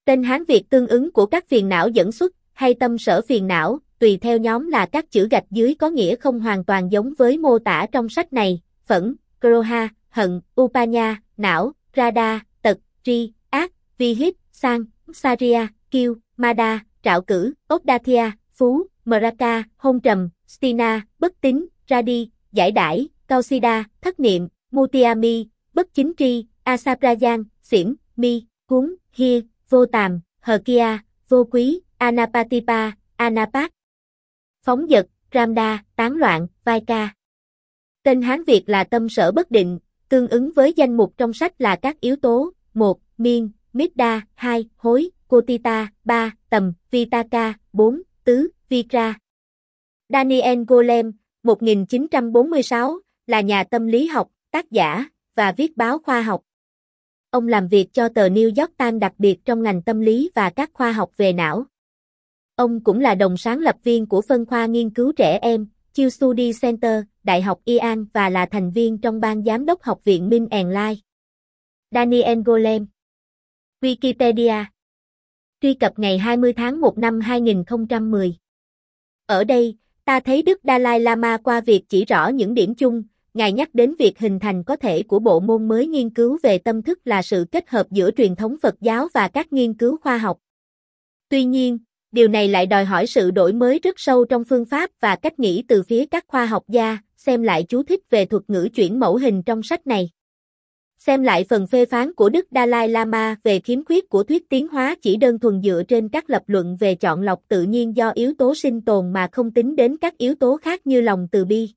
Tên Hán Việt tương ứng của các phiền não dẫn xuất hay tâm sở phiền não tùy theo nhóm là các chữ gạch dưới có nghĩa không hoàn toàn giống với mô tả trong sách này, phẫn, kroha, hận, upanya, não, rada, tật, tri, ác, vihit sang, saria, kiêu, mada, trạo cử, Oddathia, phú, mraka, hôn trầm, stina, bất tín, radi, giải đãi, kausida, thất niệm, mutiami, bất chính tri, asaprajan, xỉm, mi, cuốn, hia, vô tàm, hờ kia, vô quý, anapatipa, anapat, phóng dật, Ramda, tán loạn, vai ca. Tên Hán Việt là tâm sở bất định, tương ứng với danh mục trong sách là các yếu tố, 1. Miên, Midda, 2. Hối, Kotita, 3. Tầm, Vitaka, 4. Tứ, Vitra. Daniel Golem, 1946, là nhà tâm lý học, tác giả, và viết báo khoa học. Ông làm việc cho tờ New York Times đặc biệt trong ngành tâm lý và các khoa học về não. Ông cũng là đồng sáng lập viên của phân khoa nghiên cứu trẻ em, Chiêu Study Center, Đại học Ian và là thành viên trong ban giám đốc học viện Min and Lai. Daniel Golem Wikipedia Truy cập ngày 20 tháng 1 năm 2010 Ở đây, ta thấy Đức Dalai Lama qua việc chỉ rõ những điểm chung, Ngài nhắc đến việc hình thành có thể của bộ môn mới nghiên cứu về tâm thức là sự kết hợp giữa truyền thống Phật giáo và các nghiên cứu khoa học. Tuy nhiên, điều này lại đòi hỏi sự đổi mới rất sâu trong phương pháp và cách nghĩ từ phía các khoa học gia, xem lại chú thích về thuật ngữ chuyển mẫu hình trong sách này. Xem lại phần phê phán của Đức Dalai Lama về khiếm khuyết của thuyết tiến hóa chỉ đơn thuần dựa trên các lập luận về chọn lọc tự nhiên do yếu tố sinh tồn mà không tính đến các yếu tố khác như lòng từ bi.